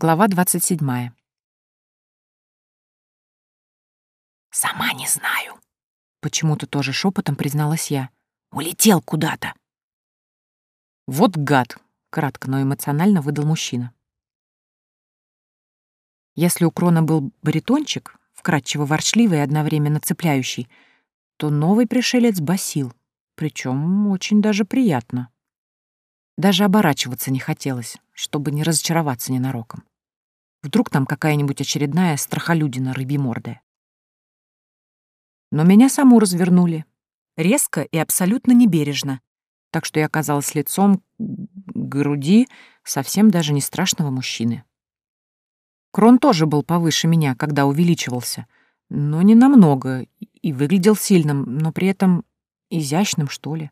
Глава 27. «Сама не знаю», — почему-то тоже шепотом призналась я. «Улетел куда-то». «Вот гад», — кратко, но эмоционально выдал мужчина. Если у Крона был баритончик, вкрадчиво ворчливый и одновременно цепляющий, то новый пришелец басил, причем очень даже приятно. Даже оборачиваться не хотелось, чтобы не разочароваться ненароком. Вдруг там какая-нибудь очередная страхолюдина рыбьемордая. Но меня саму развернули. Резко и абсолютно небережно. Так что я оказалась лицом к груди совсем даже не страшного мужчины. Крон тоже был повыше меня, когда увеличивался, но не намного, и выглядел сильным, но при этом изящным, что ли.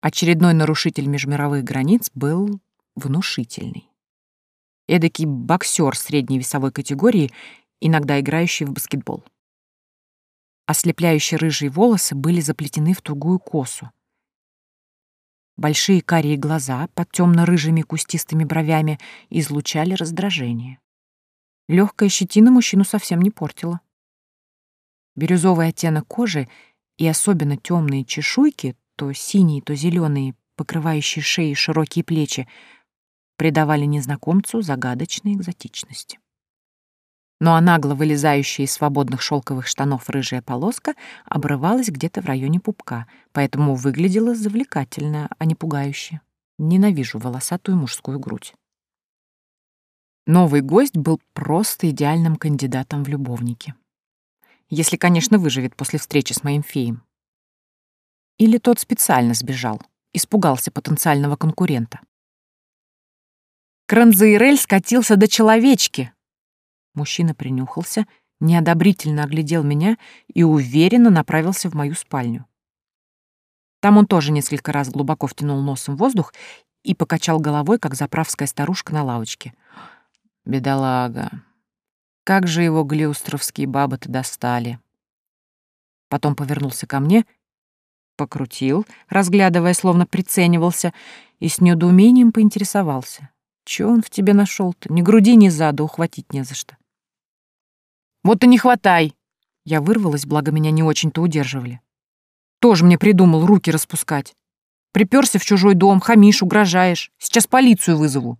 Очередной нарушитель межмировых границ был внушительный. Эдакий боксер средней весовой категории, иногда играющий в баскетбол. Ослепляющие рыжие волосы были заплетены в тугую косу. Большие карие глаза под темно-рыжими кустистыми бровями излучали раздражение. Легкая щетина мужчину совсем не портила. Бирюзовый оттенок кожи и особенно темные чешуйки, то синие, то зеленые, покрывающие шеи и широкие плечи, придавали незнакомцу загадочной экзотичности. Ну а вылезающая из свободных шелковых штанов рыжая полоска обрывалась где-то в районе пупка, поэтому выглядела завлекательно, а не пугающе. Ненавижу волосатую мужскую грудь. Новый гость был просто идеальным кандидатом в любовники. Если, конечно, выживет после встречи с моим феем. Или тот специально сбежал, испугался потенциального конкурента. Кранзаирель скатился до человечки. Мужчина принюхался, неодобрительно оглядел меня и уверенно направился в мою спальню. Там он тоже несколько раз глубоко втянул носом воздух и покачал головой, как заправская старушка на лавочке. Бедолага. Как же его глиустровские бабы-то достали. Потом повернулся ко мне, покрутил, разглядывая, словно приценивался, и с недоумением поинтересовался. Чё он в тебе нашел-то? Ни груди, ни зада, ухватить не за что. Вот и не хватай. Я вырвалась, благо меня не очень-то удерживали. Тоже мне придумал руки распускать. Приперся в чужой дом, хамишь, угрожаешь. Сейчас полицию вызову.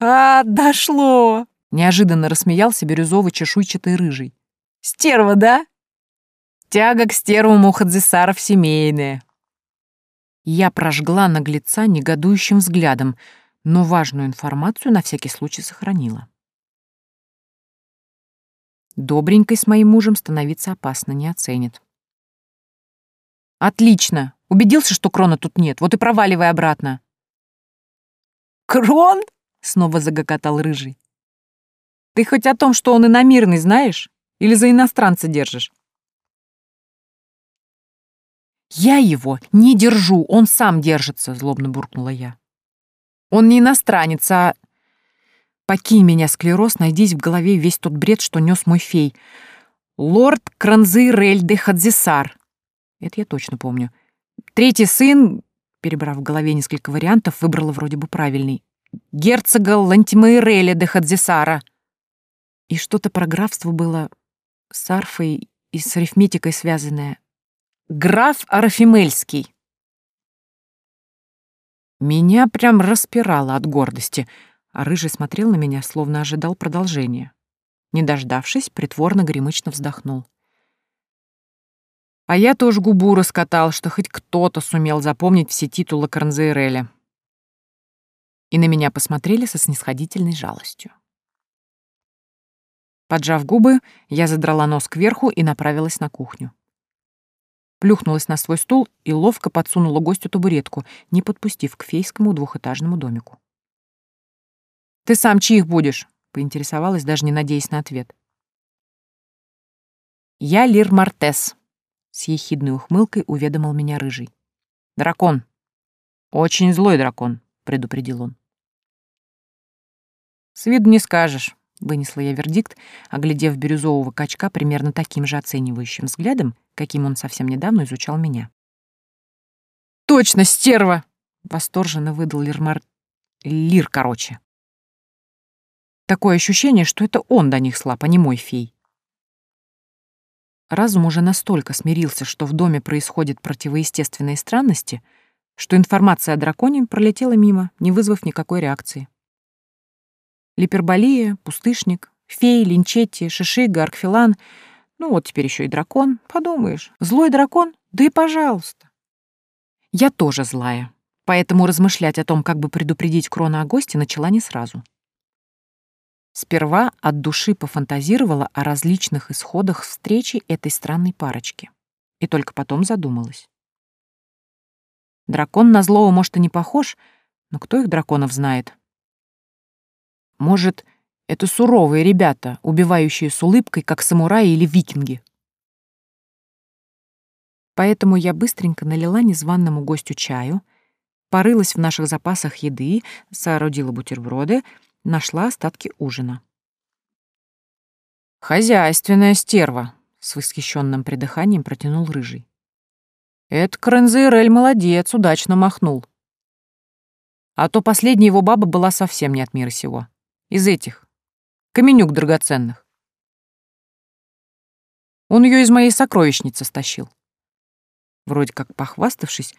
А, дошло! Неожиданно рассмеялся бирюзовый чешуйчатый рыжий. Стерва, да? Тяга к стервам у Хадзисаров семейная. Я прожгла наглеца негодующим взглядом, но важную информацию на всякий случай сохранила. Добренькой с моим мужем становиться опасно не оценит. «Отлично! Убедился, что крона тут нет, вот и проваливай обратно!» «Крон?» — снова загокотал Рыжий. «Ты хоть о том, что он иномирный, знаешь? Или за иностранца держишь?» «Я его не держу, он сам держится», — злобно буркнула я. «Он не иностранец, а...» «Покинь меня, склероз, найдись в голове весь тот бред, что нес мой фей. Лорд Кранзейрель де Хадзисар». Это я точно помню. Третий сын, перебрав в голове несколько вариантов, выбрала вроде бы правильный. Герцога Лантимейреля де Хадзисара. И что-то про графство было с арфой и с арифметикой связанное. Граф Арафимельский. Меня прям распирало от гордости, а Рыжий смотрел на меня, словно ожидал продолжения. Не дождавшись, притворно гремычно вздохнул. А я тоже губу раскатал, что хоть кто-то сумел запомнить все титулы Кранзейреля. И на меня посмотрели со снисходительной жалостью. Поджав губы, я задрала нос кверху и направилась на кухню плюхнулась на свой стул и ловко подсунула гостю табуретку, не подпустив к фейскому двухэтажному домику. «Ты сам чьих будешь?» — поинтересовалась, даже не надеясь на ответ. «Я Лир Мартес», — с ехидной ухмылкой уведомил меня Рыжий. «Дракон. Очень злой дракон», — предупредил он. «С виду не скажешь», — вынесла я вердикт, оглядев бирюзового качка примерно таким же оценивающим взглядом, каким он совсем недавно изучал меня. «Точно, стерва!» — восторженно выдал Лермар... Лир, короче. Такое ощущение, что это он до них слаб, а не мой фей. Разум уже настолько смирился, что в доме происходят противоестественные странности, что информация о драконе пролетела мимо, не вызвав никакой реакции. Липерболия, пустышник, фей, линчетти, шишига, аркфилан, ну вот теперь еще и дракон, подумаешь. Злой дракон? Да и пожалуйста. Я тоже злая, поэтому размышлять о том, как бы предупредить Крона о госте, начала не сразу. Сперва от души пофантазировала о различных исходах встречи этой странной парочки. И только потом задумалась. Дракон на злого, может, и не похож, но кто их драконов знает? Может, это суровые ребята, убивающие с улыбкой, как самураи или викинги. Поэтому я быстренько налила незваному гостю чаю, порылась в наших запасах еды, соорудила бутерброды — нашла остатки ужина. «Хозяйственная стерва», — с восхищенным придыханием протянул рыжий. «Это Крензейрель молодец, удачно махнул. А то последняя его баба была совсем не от мира сего. Из этих. Каменюк драгоценных. Он ее из моей сокровищницы стащил. Вроде как похваставшись,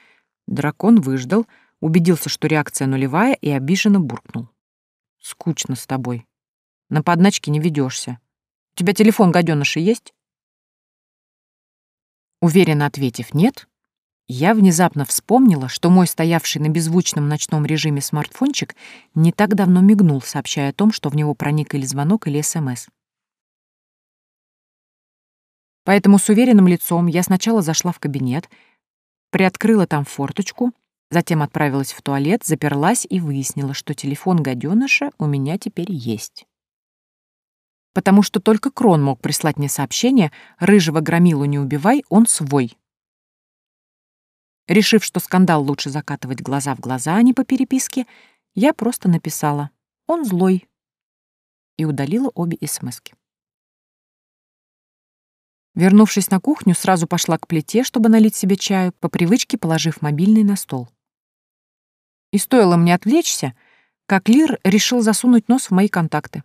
дракон выждал, убедился, что реакция нулевая, и обиженно буркнул. Скучно с тобой. На подначки не ведешься. У тебя телефон гаденыша есть? Уверенно ответив «нет», я внезапно вспомнила, что мой стоявший на беззвучном ночном режиме смартфончик не так давно мигнул, сообщая о том, что в него проник или звонок, или СМС. Поэтому с уверенным лицом я сначала зашла в кабинет, приоткрыла там форточку — Затем отправилась в туалет, заперлась и выяснила, что телефон гаденыша у меня теперь есть. Потому что только Крон мог прислать мне сообщение «Рыжего громилу не убивай, он свой». Решив, что скандал лучше закатывать глаза в глаза, а не по переписке, я просто написала «Он злой» и удалила обе смски. Вернувшись на кухню, сразу пошла к плите, чтобы налить себе чаю, по привычке положив мобильный на стол. И стоило мне отвлечься, как Лир решил засунуть нос в мои контакты.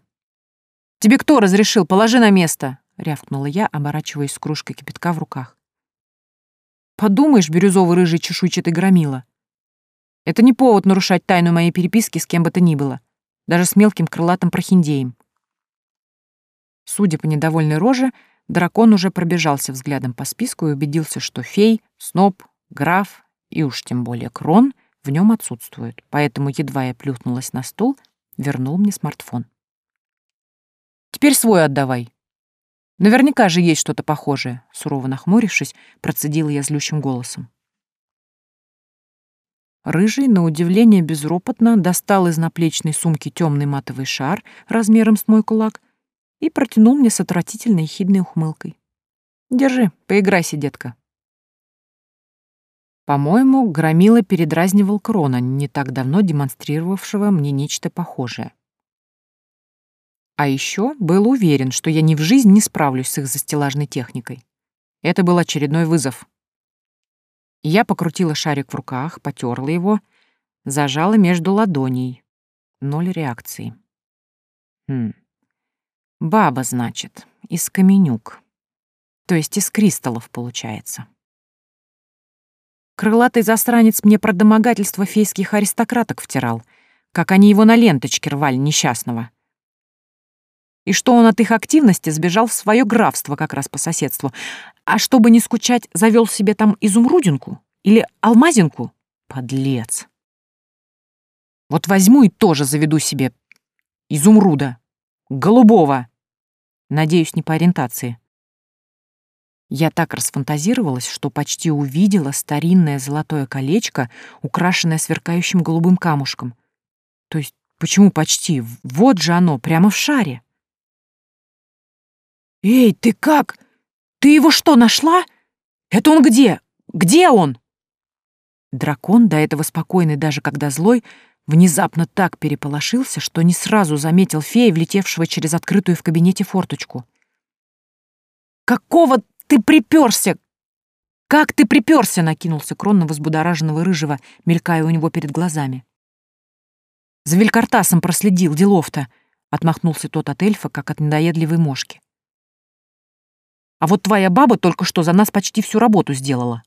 «Тебе кто разрешил? Положи на место!» — рявкнула я, оборачиваясь с кружкой кипятка в руках. «Подумаешь, бирюзовый рыжий чешуйчатый громила. Это не повод нарушать тайну моей переписки с кем бы то ни было, даже с мелким крылатым прохиндеем». Судя по недовольной роже, дракон уже пробежался взглядом по списку и убедился, что фей, сноб, граф и уж тем более крон в нем отсутствуют, поэтому едва я плюхнулась на стул, вернул мне смартфон. «Теперь свой отдавай. Наверняка же есть что-то похожее», — сурово нахмурившись, процедила я злющим голосом. Рыжий, на удивление безропотно, достал из наплечной сумки темный матовый шар размером с мой кулак и протянул мне с отвратительной хидной ухмылкой. «Держи, поиграйся, детка». По-моему, Громила передразнивал Крона, не так давно демонстрировавшего мне нечто похожее. А еще был уверен, что я ни в жизнь не справлюсь с их застеллажной техникой. Это был очередной вызов. Я покрутила шарик в руках, потерла его, зажала между ладоней. Ноль реакции. Хм. Баба, значит, из каменюк. То есть из кристаллов, получается. Крылатый засранец мне про домогательство фейских аристократок втирал, как они его на ленточке рвали несчастного. И что он от их активности сбежал в свое графство как раз по соседству, а чтобы не скучать, завел себе там изумрудинку или алмазинку? Подлец. Вот возьму и тоже заведу себе изумруда, голубого. Надеюсь, не по ориентации. Я так расфантазировалась, что почти увидела старинное золотое колечко, украшенное сверкающим голубым камушком. То есть, почему почти? Вот же оно, прямо в шаре. «Эй, ты как? Ты его что, нашла? Это он где? Где он?» Дракон, до этого спокойный даже когда злой, внезапно так переполошился, что не сразу заметил фея, влетевшего через открытую в кабинете форточку. «Какого ты приперся? Как ты приперся?» — накинулся Крон на возбудораженного рыжего, мелькая у него перед глазами. За Велькартасом проследил, делов-то!» — отмахнулся тот от эльфа, как от надоедливой мошки. «А вот твоя баба только что за нас почти всю работу сделала».